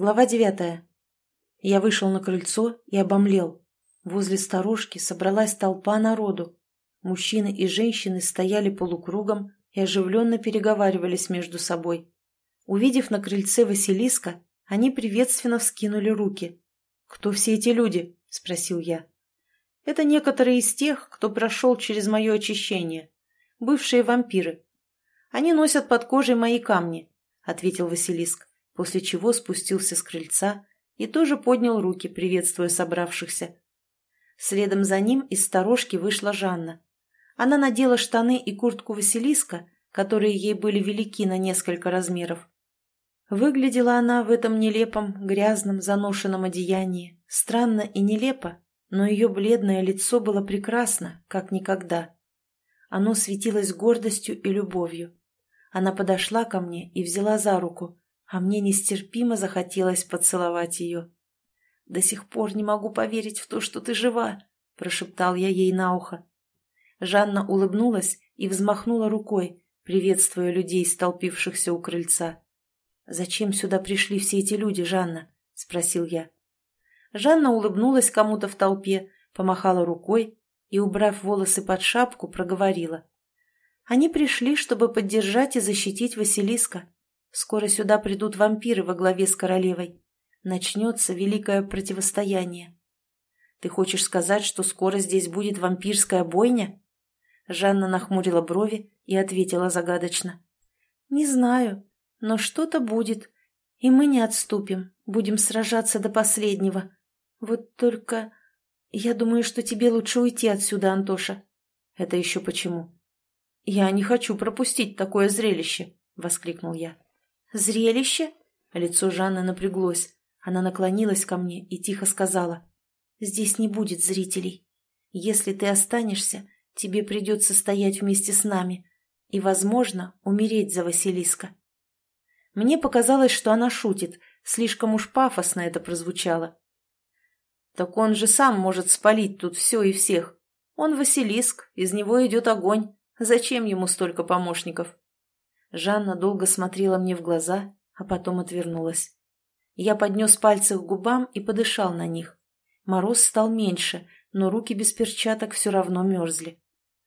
Глава девятая. Я вышел на крыльцо и обомлел. Возле сторожки собралась толпа народу. Мужчины и женщины стояли полукругом и оживленно переговаривались между собой. Увидев на крыльце Василиска, они приветственно вскинули руки. «Кто все эти люди?» – спросил я. «Это некоторые из тех, кто прошел через мое очищение. Бывшие вампиры. Они носят под кожей мои камни», – ответил Василиск после чего спустился с крыльца и тоже поднял руки, приветствуя собравшихся. Следом за ним из сторожки вышла Жанна. Она надела штаны и куртку Василиска, которые ей были велики на несколько размеров. Выглядела она в этом нелепом, грязном, заношенном одеянии. Странно и нелепо, но ее бледное лицо было прекрасно, как никогда. Оно светилось гордостью и любовью. Она подошла ко мне и взяла за руку, а мне нестерпимо захотелось поцеловать ее. «До сих пор не могу поверить в то, что ты жива», – прошептал я ей на ухо. Жанна улыбнулась и взмахнула рукой, приветствуя людей, столпившихся у крыльца. «Зачем сюда пришли все эти люди, Жанна?» – спросил я. Жанна улыбнулась кому-то в толпе, помахала рукой и, убрав волосы под шапку, проговорила. «Они пришли, чтобы поддержать и защитить Василиска. Скоро сюда придут вампиры во главе с королевой. Начнется великое противостояние. Ты хочешь сказать, что скоро здесь будет вампирская бойня? Жанна нахмурила брови и ответила загадочно. Не знаю, но что-то будет. И мы не отступим, будем сражаться до последнего. Вот только... Я думаю, что тебе лучше уйти отсюда, Антоша. Это еще почему? Я не хочу пропустить такое зрелище, — воскликнул я. «Зрелище?» Лицо Жанны напряглось. Она наклонилась ко мне и тихо сказала. «Здесь не будет зрителей. Если ты останешься, тебе придется стоять вместе с нами и, возможно, умереть за Василиска». Мне показалось, что она шутит, слишком уж пафосно это прозвучало. «Так он же сам может спалить тут все и всех. Он Василиск, из него идет огонь. Зачем ему столько помощников?» Жанна долго смотрела мне в глаза, а потом отвернулась. Я поднес пальцы к губам и подышал на них. Мороз стал меньше, но руки без перчаток все равно мерзли.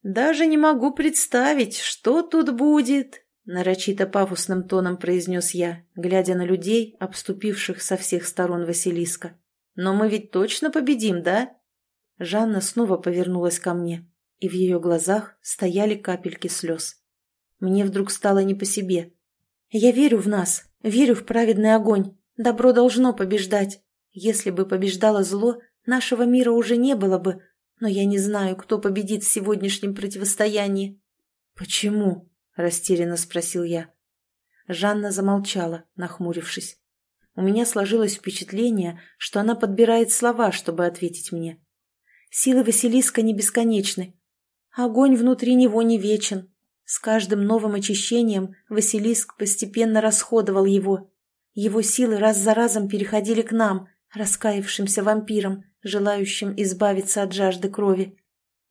«Даже не могу представить, что тут будет!» Нарочито пафосным тоном произнес я, глядя на людей, обступивших со всех сторон Василиска. «Но мы ведь точно победим, да?» Жанна снова повернулась ко мне, и в ее глазах стояли капельки слез. Мне вдруг стало не по себе. Я верю в нас, верю в праведный огонь. Добро должно побеждать. Если бы побеждало зло, нашего мира уже не было бы. Но я не знаю, кто победит в сегодняшнем противостоянии. «Почему?» – растерянно спросил я. Жанна замолчала, нахмурившись. У меня сложилось впечатление, что она подбирает слова, чтобы ответить мне. Силы Василиска не бесконечны. Огонь внутри него не вечен, с каждым новым очищением Василиск постепенно расходовал его. Его силы раз за разом переходили к нам, раскаявшимся вампирам, желающим избавиться от жажды крови.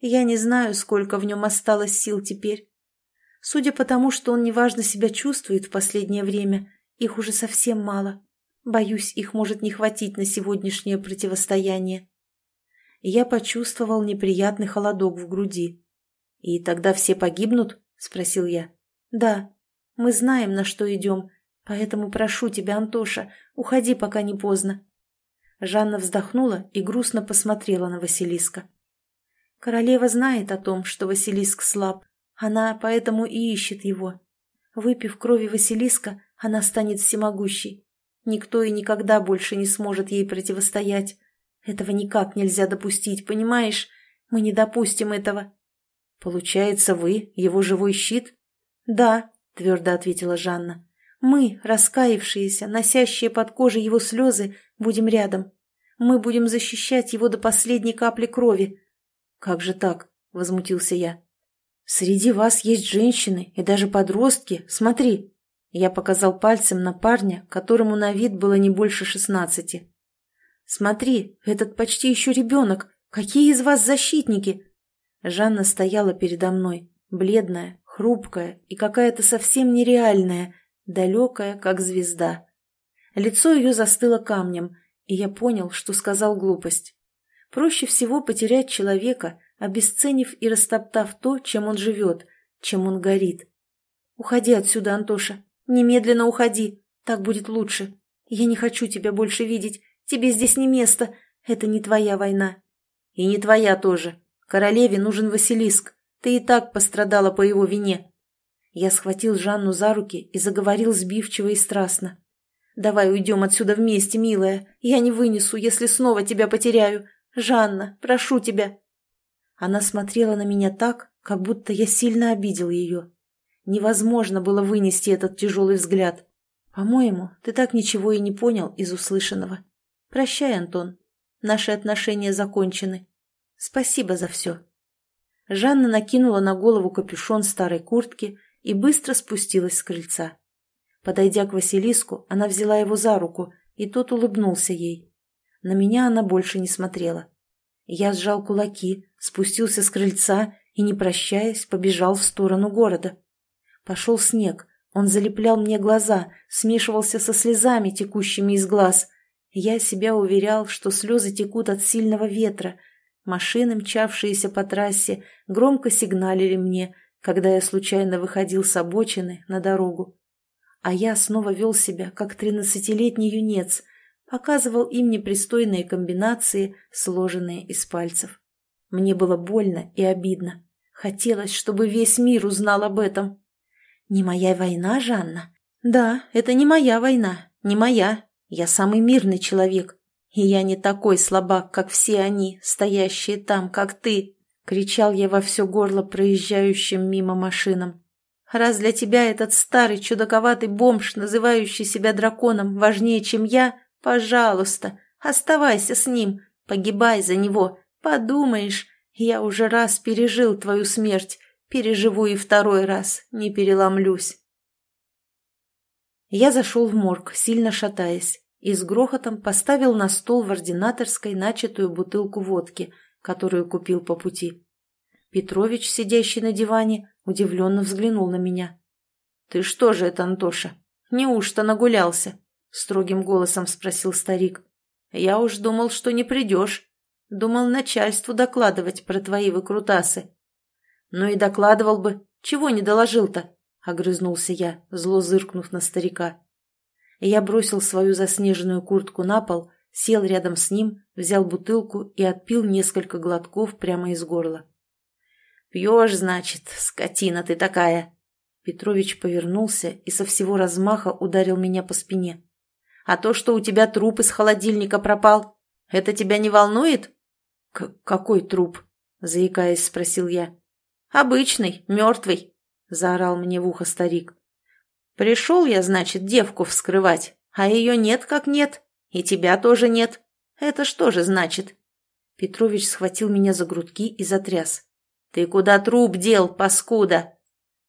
Я не знаю, сколько в нем осталось сил теперь. Судя по тому, что он неважно себя чувствует в последнее время, их уже совсем мало. Боюсь, их может не хватить на сегодняшнее противостояние. Я почувствовал неприятный холодок в груди. И тогда все погибнут? — спросил я. «Да, мы знаем, на что идем, поэтому прошу тебя, Антоша, уходи, пока не поздно». Жанна вздохнула и грустно посмотрела на Василиска. «Королева знает о том, что Василиск слаб. Она поэтому и ищет его. Выпив крови Василиска, она станет всемогущей. Никто и никогда больше не сможет ей противостоять. Этого никак нельзя допустить, понимаешь? Мы не допустим этого. «Получается, вы его живой щит?» «Да», — твердо ответила Жанна. «Мы, раскаявшиеся, носящие под кожей его слезы, будем рядом. Мы будем защищать его до последней капли крови». «Как же так?» — возмутился я. «Среди вас есть женщины и даже подростки. Смотри!» Я показал пальцем на парня, которому на вид было не больше шестнадцати. «Смотри, этот почти еще ребенок. Какие из вас защитники?» Жанна стояла передо мной, бледная, хрупкая и какая-то совсем нереальная, далекая, как звезда. Лицо ее застыло камнем, и я понял, что сказал глупость. Проще всего потерять человека, обесценив и растоптав то, чем он живет, чем он горит. «Уходи отсюда, Антоша. Немедленно уходи. Так будет лучше. Я не хочу тебя больше видеть. Тебе здесь не место. Это не твоя война». «И не твоя тоже. Королеве нужен Василиск. Ты и так пострадала по его вине». Я схватил Жанну за руки и заговорил сбивчиво и страстно. «Давай уйдем отсюда вместе, милая. Я не вынесу, если снова тебя потеряю. Жанна, прошу тебя». Она смотрела на меня так, как будто я сильно обидел ее. Невозможно было вынести этот тяжелый взгляд. По-моему, ты так ничего и не понял из услышанного. Прощай, Антон. Наши отношения закончены. Спасибо за все. Жанна накинула на голову капюшон старой куртки и быстро спустилась с крыльца. Подойдя к Василиску, она взяла его за руку, и тот улыбнулся ей. На меня она больше не смотрела. Я сжал кулаки, спустился с крыльца и, не прощаясь, побежал в сторону города. Пошел снег, он залеплял мне глаза, смешивался со слезами, текущими из глаз. Я себя уверял, что слезы текут от сильного ветра. Машины, мчавшиеся по трассе, громко сигналили мне, когда я случайно выходил с обочины на дорогу. А я снова вел себя, как тринадцатилетний юнец, показывал им непристойные комбинации, сложенные из пальцев. Мне было больно и обидно. Хотелось, чтобы весь мир узнал об этом. «Не моя война, Жанна?» «Да, это не моя война, не моя. Я самый мирный человек. И я не такой слабак, как все они, стоящие там, как ты!» — кричал я во все горло проезжающим мимо машинам. «Раз для тебя этот старый чудаковатый бомж, называющий себя драконом, важнее, чем я, пожалуйста, оставайся с ним, погибай за него, подумаешь, я уже раз пережил твою смерть, Переживу и второй раз, не переломлюсь. Я зашел в морг, сильно шатаясь, и с грохотом поставил на стол в ординаторской начатую бутылку водки, которую купил по пути. Петрович, сидящий на диване, удивленно взглянул на меня. «Ты что же это, Антоша? Неужто нагулялся?» — строгим голосом спросил старик. «Я уж думал, что не придешь. Думал начальству докладывать про твои выкрутасы. «Ну и докладывал бы. Чего не доложил-то?» — огрызнулся я, зло зыркнув на старика. Я бросил свою заснеженную куртку на пол, сел рядом с ним, взял бутылку и отпил несколько глотков прямо из горла. «Пьешь, значит, скотина ты такая!» Петрович повернулся и со всего размаха ударил меня по спине. «А то, что у тебя труп из холодильника пропал, это тебя не волнует?» К «Какой труп?» — заикаясь, спросил я. «Обычный, мертвый», — заорал мне в ухо старик. «Пришел я, значит, девку вскрывать, а ее нет как нет, и тебя тоже нет. Это что же значит?» Петрович схватил меня за грудки и затряс. «Ты куда труп дел, паскуда?»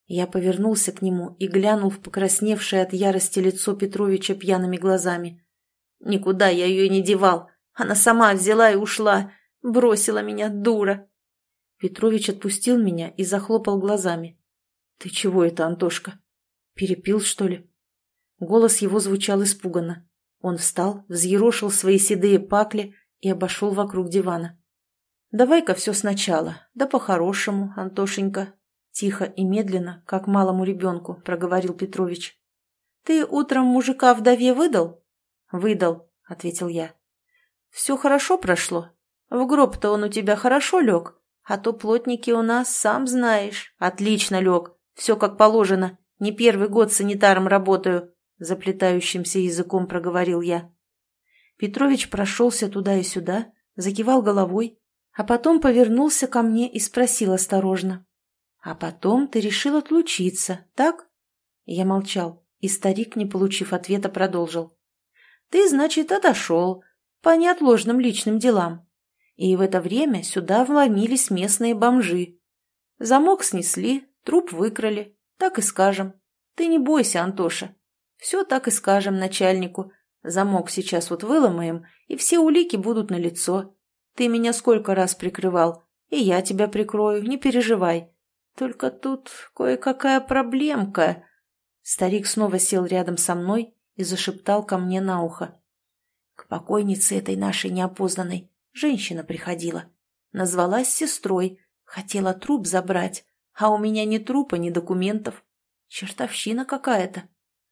Я повернулся к нему и глянул в покрасневшее от ярости лицо Петровича пьяными глазами. «Никуда я ее не девал. Она сама взяла и ушла. Бросила меня, дура. Петрович отпустил меня и захлопал глазами. «Ты чего это, Антошка? Перепил, что ли?» Голос его звучал испуганно. Он встал, взъерошил свои седые пакли и обошел вокруг дивана. «Давай-ка все сначала, да по-хорошему, Антошенька», тихо и медленно, как малому ребенку, проговорил Петрович. «Ты утром мужика вдове выдал?» «Выдал», — ответил я. «Все хорошо прошло? В гроб-то он у тебя хорошо лег?» А то плотники у нас, сам знаешь. Отлично лег. Все как положено. Не первый год санитаром работаю. Заплетающимся языком проговорил я. Петрович прошелся туда и сюда, закивал головой, а потом повернулся ко мне и спросил осторожно. «А потом ты решил отлучиться, так?» Я молчал, и старик, не получив ответа, продолжил. «Ты, значит, отошел по неотложным личным делам и в это время сюда вломились местные бомжи. Замок снесли, труп выкрали, так и скажем. Ты не бойся, Антоша. Все так и скажем начальнику. Замок сейчас вот выломаем, и все улики будут на лицо. Ты меня сколько раз прикрывал, и я тебя прикрою, не переживай. Только тут кое-какая проблемка. Старик снова сел рядом со мной, и зашептал ко мне на ухо. К покойнице этой нашей неопознанной женщина приходила. Назвалась сестрой, хотела труп забрать, а у меня ни трупа, ни документов. Чертовщина какая-то.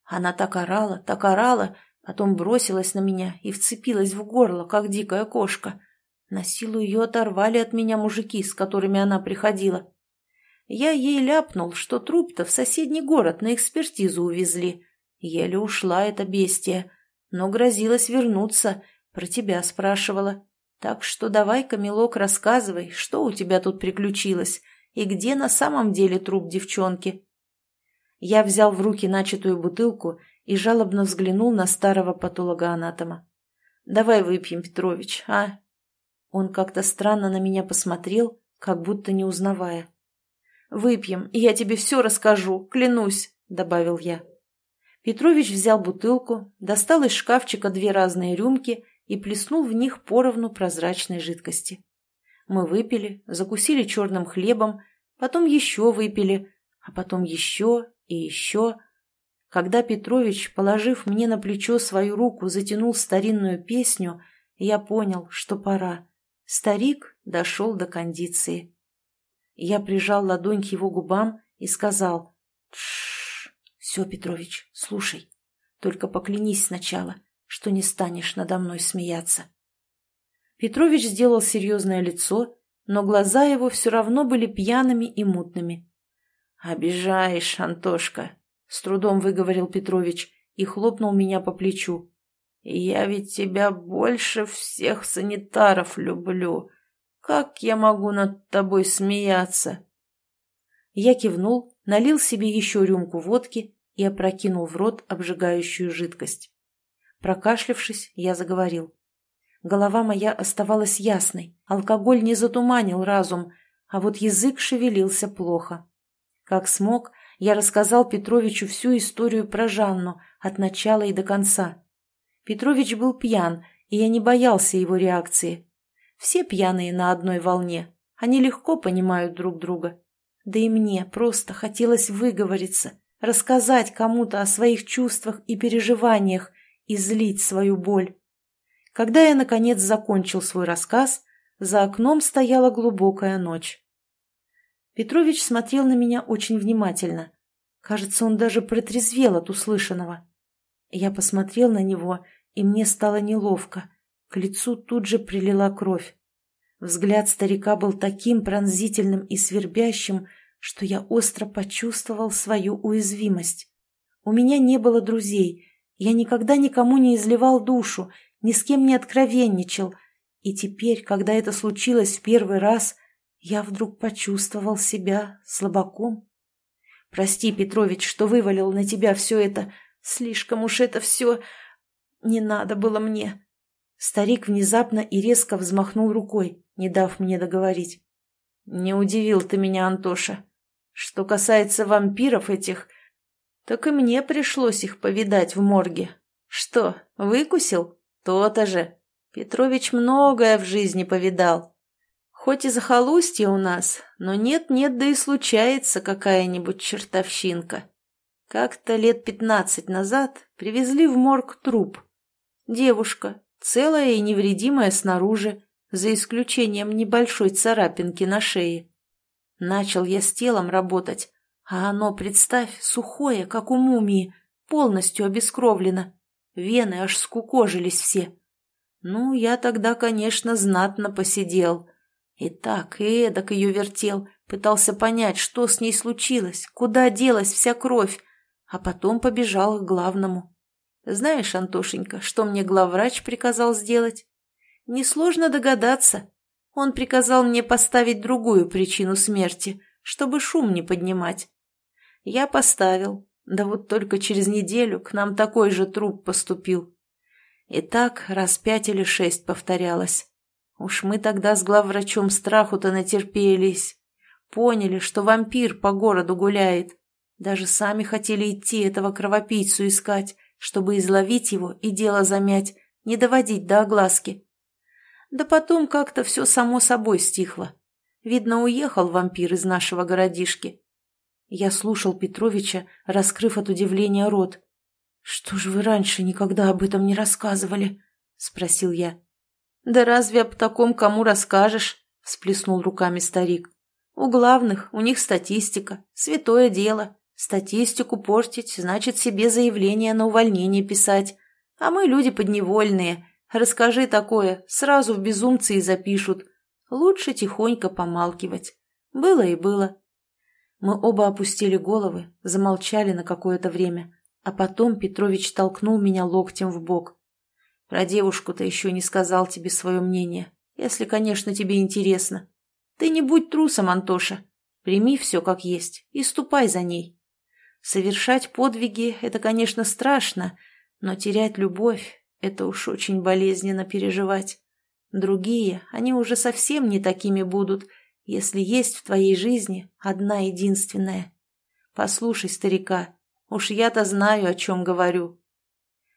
Она так орала, так орала, потом бросилась на меня и вцепилась в горло, как дикая кошка. На силу ее оторвали от меня мужики, с которыми она приходила. Я ей ляпнул, что труп-то в соседний город на экспертизу увезли. Еле ушла эта бестия, но грозилась вернуться, про тебя спрашивала. Так что давай-ка, милок, рассказывай, что у тебя тут приключилось и где на самом деле труп девчонки. Я взял в руки начатую бутылку и жалобно взглянул на старого патологоанатома. «Давай выпьем, Петрович, а?» Он как-то странно на меня посмотрел, как будто не узнавая. «Выпьем, и я тебе все расскажу, клянусь», — добавил я. Петрович взял бутылку, достал из шкафчика две разные рюмки и плеснул в них поровну прозрачной жидкости. Мы выпили, закусили черным хлебом, потом еще выпили, а потом еще и еще. Когда Петрович, положив мне на плечо свою руку, затянул старинную песню, я понял, что пора. Старик дошел до кондиции. Я прижал ладонь к его губам и сказал «Тш, все, Петрович, слушай, только поклянись сначала, что не станешь надо мной смеяться». Петрович сделал серьезное лицо, но глаза его все равно были пьяными и мутными. «Обижаешь, Антошка», — с трудом выговорил Петрович и хлопнул меня по плечу. «Я ведь тебя больше всех санитаров люблю. Как я могу над тобой смеяться?» Я кивнул, налил себе еще рюмку водки и опрокинул в рот обжигающую жидкость. Прокашлявшись, я заговорил. Голова моя оставалась ясной, алкоголь не затуманил разум, а вот язык шевелился плохо. Как смог, я рассказал Петровичу всю историю про Жанну от начала и до конца. Петрович был пьян, и я не боялся его реакции. Все пьяные на одной волне, они легко понимают друг друга. Да и мне просто хотелось выговориться, рассказать кому-то о своих чувствах и переживаниях и злить свою боль. Когда я, наконец, закончил свой рассказ, за окном стояла глубокая ночь. Петрович смотрел на меня очень внимательно. Кажется, он даже протрезвел от услышанного. Я посмотрел на него, и мне стало неловко. К лицу тут же прилила кровь. Взгляд старика был таким пронзительным и свербящим, что я остро почувствовал свою уязвимость. У меня не было друзей, я никогда никому не изливал душу, ни с кем не откровенничал, и теперь, когда это случилось в первый раз, я вдруг почувствовал себя слабаком. Прости, Петрович, что вывалил на тебя все это. Слишком уж это все... Не надо было мне. Старик внезапно и резко взмахнул рукой, не дав мне договорить. Не удивил ты меня, Антоша. Что касается вампиров этих, так и мне пришлось их повидать в морге. Что, выкусил? То-то же. Петрович многое в жизни повидал. Хоть и захолустье у нас, но нет-нет, да и случается какая-нибудь чертовщинка. Как-то лет пятнадцать назад привезли в морг труп. Девушка, целая и невредимая снаружи, за исключением небольшой царапинки на шее. Начал я с телом работать, а оно, представь, сухое, как у мумии, полностью обескровлено. Вены аж скукожились все. Ну, я тогда, конечно, знатно посидел — и так, и эдак ее вертел, пытался понять, что с ней случилось, куда делась вся кровь, а потом побежал к главному. Знаешь, Антошенька, что мне главврач приказал сделать? Несложно догадаться. Он приказал мне поставить другую причину смерти, чтобы шум не поднимать. Я поставил, да вот только через неделю к нам такой же труп поступил. И так раз пять или шесть повторялось. Уж мы тогда с главврачом страху-то натерпелись. Поняли, что вампир по городу гуляет. Даже сами хотели идти этого кровопийцу искать, чтобы изловить его и дело замять, не доводить до огласки. Да потом как-то все само собой стихло. Видно, уехал вампир из нашего городишки. Я слушал Петровича, раскрыв от удивления рот. «Что же вы раньше никогда об этом не рассказывали?» — спросил я. «Да разве об таком кому расскажешь?» — всплеснул руками старик. «У главных, у них статистика, святое дело. Статистику портить, значит себе заявление на увольнение писать. А мы люди подневольные. Расскажи такое, сразу в безумцы и запишут. Лучше тихонько помалкивать. Было и было». Мы оба опустили головы, замолчали на какое-то время, а потом Петрович толкнул меня локтем в бок. «Про девушку-то еще не сказал тебе свое мнение, если, конечно, тебе интересно. Ты не будь трусом, Антоша. Прими все как есть и ступай за ней. Совершать подвиги – это, конечно, страшно, но терять любовь – это уж очень болезненно переживать. Другие, они уже совсем не такими будут – если есть в твоей жизни одна единственная. Послушай, старика, уж я-то знаю, о чем говорю».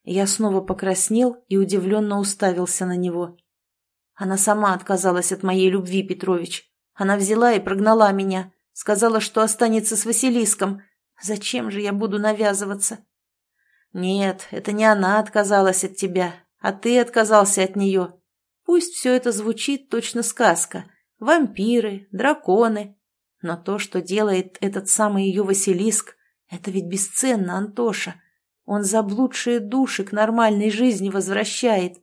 Я снова покраснел и удивленно уставился на него. Она сама отказалась от моей любви, Петрович. Она взяла и прогнала меня, сказала, что останется с Василиском. Зачем же я буду навязываться? Нет, это не она отказалась от тебя, а ты отказался от нее. Пусть все это звучит точно сказка, вампиры, драконы. Но то, что делает этот самый ее Василиск, это ведь бесценно, Антоша. Он заблудшие души к нормальной жизни возвращает.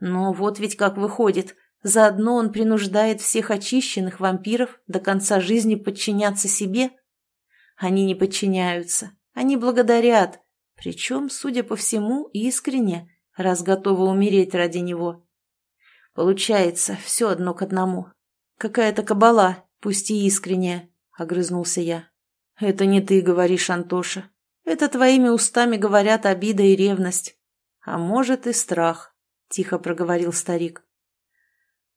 Но вот ведь как выходит, заодно он принуждает всех очищенных вампиров до конца жизни подчиняться себе. Они не подчиняются, они благодарят, причем, судя по всему, искренне, раз готовы умереть ради него. Получается, все одно к одному. Какая-то кабала, пусть и искренняя, — огрызнулся я. Это не ты говоришь, Антоша. Это твоими устами говорят обида и ревность. А может и страх, — тихо проговорил старик.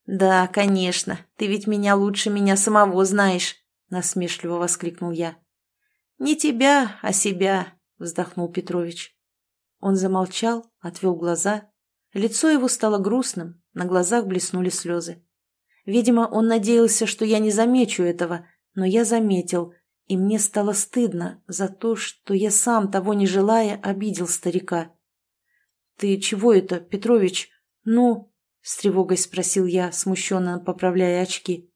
«Да, конечно, ты ведь меня лучше меня самого знаешь», — насмешливо воскликнул я. «Не тебя, а себя», — вздохнул Петрович. Он замолчал, отвел глаза. Лицо его стало грустным, на глазах блеснули слезы. Видимо, он надеялся, что я не замечу этого, но я заметил, и мне стало стыдно за то, что я сам, того не желая, обидел старика. «Ты чего это, Петрович? Ну?» — с тревогой спросил я, смущенно поправляя очки.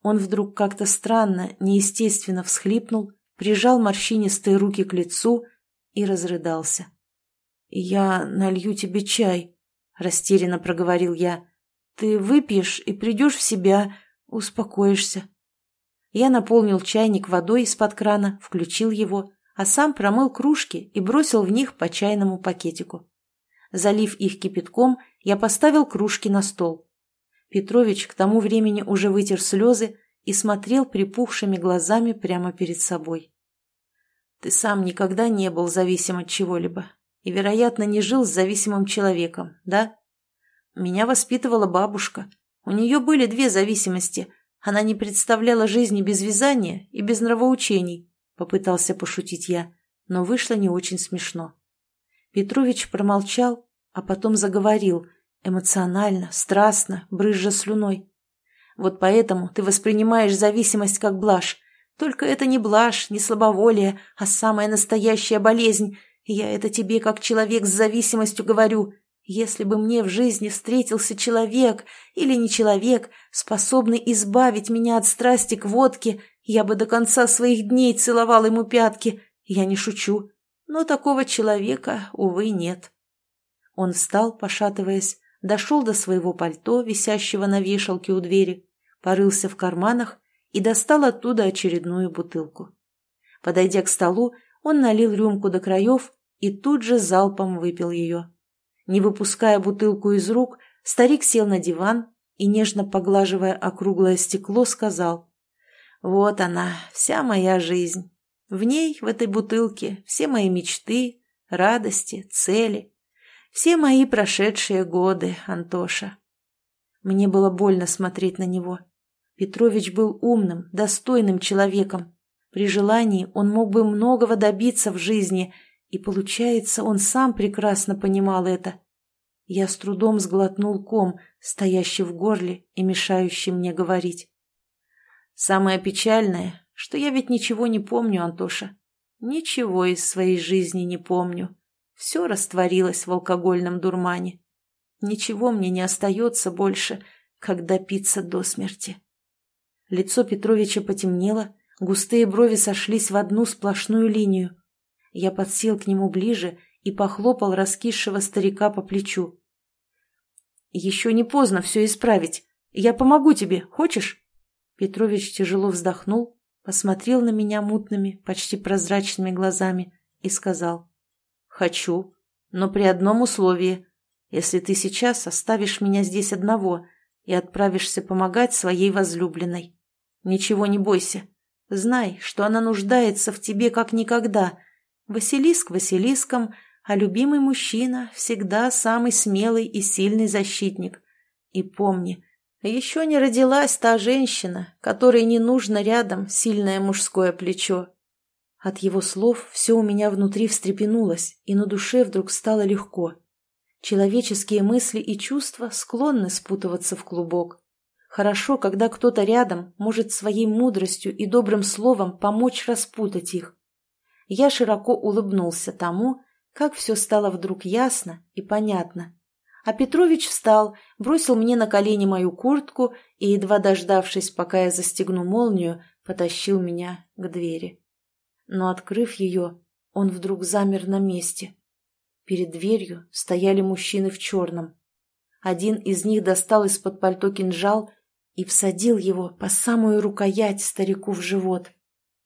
Он вдруг как-то странно, неестественно всхлипнул, прижал морщинистые руки к лицу и разрыдался. «Я налью тебе чай», растерянно проговорил я. «Ты выпьешь и придешь в себя, успокоишься». Я наполнил чайник водой из-под крана, включил его, а сам промыл кружки и бросил в них по чайному пакетику. Залив их кипятком, я поставил кружки на стол. Петрович к тому времени уже вытер слезы и смотрел припухшими глазами прямо перед собой. «Ты сам никогда не был зависим от чего-либо и, вероятно, не жил с зависимым человеком, да? Меня воспитывала бабушка. У нее были две зависимости. Она не представляла жизни без вязания и без нравоучений, попытался пошутить я, но вышло не очень смешно. Петрович промолчал, а потом заговорил, эмоционально, страстно, брызжа слюной. Вот поэтому ты воспринимаешь зависимость как блажь. Только это не блажь, не слабоволие, а самая настоящая болезнь, я это тебе как человек с зависимостью говорю. Если бы мне в жизни встретился человек или не человек, способный избавить меня от страсти к водке, я бы до конца своих дней целовал ему пятки. Я не шучу. Но такого человека, увы, нет. Он встал, пошатываясь, дошел до своего пальто, висящего на вешалке у двери, порылся в карманах и достал оттуда очередную бутылку. Подойдя к столу, он налил рюмку до краев и тут же залпом выпил ее. Не выпуская бутылку из рук, старик сел на диван и, нежно поглаживая округлое стекло, сказал «Вот она, вся моя жизнь. В ней, в этой бутылке, все мои мечты, радости, цели, все мои прошедшие годы, Антоша». Мне было больно смотреть на него. Петрович был умным, достойным человеком. При желании он мог бы многого добиться в жизни – и, получается, он сам прекрасно понимал это. Я с трудом сглотнул ком, стоящий в горле и мешающий мне говорить. Самое печальное, что я ведь ничего не помню, Антоша. Ничего из своей жизни не помню, все растворилось в алкогольном дурмане. Ничего мне не остается больше, как допиться до смерти. Лицо Петровича потемнело, густые брови сошлись в одну сплошную линию. Я подсел к нему ближе и похлопал раскисшего старика по плечу. «Еще не поздно все исправить. Я помогу тебе, хочешь?» Петрович тяжело вздохнул, посмотрел на меня мутными, почти прозрачными глазами и сказал. «Хочу, но при одном условии. Если ты сейчас оставишь меня здесь одного и отправишься помогать своей возлюбленной. Ничего не бойся. Знай, что она нуждается в тебе как никогда. Василиск Василиском, а любимый мужчина всегда самый смелый и сильный защитник. И помни, еще не родилась та женщина, которой не нужно рядом сильное мужское плечо. От его слов все у меня внутри встрепенулось, и на душе вдруг стало легко. Человеческие мысли и чувства склонны спутываться в клубок. Хорошо, когда кто-то рядом может своей мудростью и добрым словом помочь распутать их. Я широко улыбнулся тому, как все стало вдруг ясно и понятно. А Петрович встал, бросил мне на колени мою куртку и, едва дождавшись, пока я застегну молнию, потащил меня к двери. Но, открыв ее, он вдруг замер на месте. Перед дверью стояли мужчины в черном. Один из них достал из-под пальто кинжал и всадил его по самую рукоять старику в живот.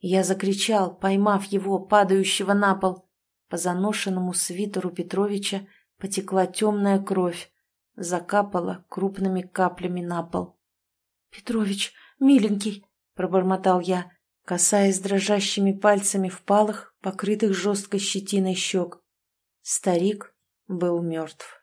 Я закричал, поймав его, падающего на пол. По заношенному свитеру Петровича потекла темная кровь, закапала крупными каплями на пол. — Петрович, миленький, — пробормотал я, касаясь дрожащими пальцами впалых, покрытых жесткой щетиной щек. Старик был мертв.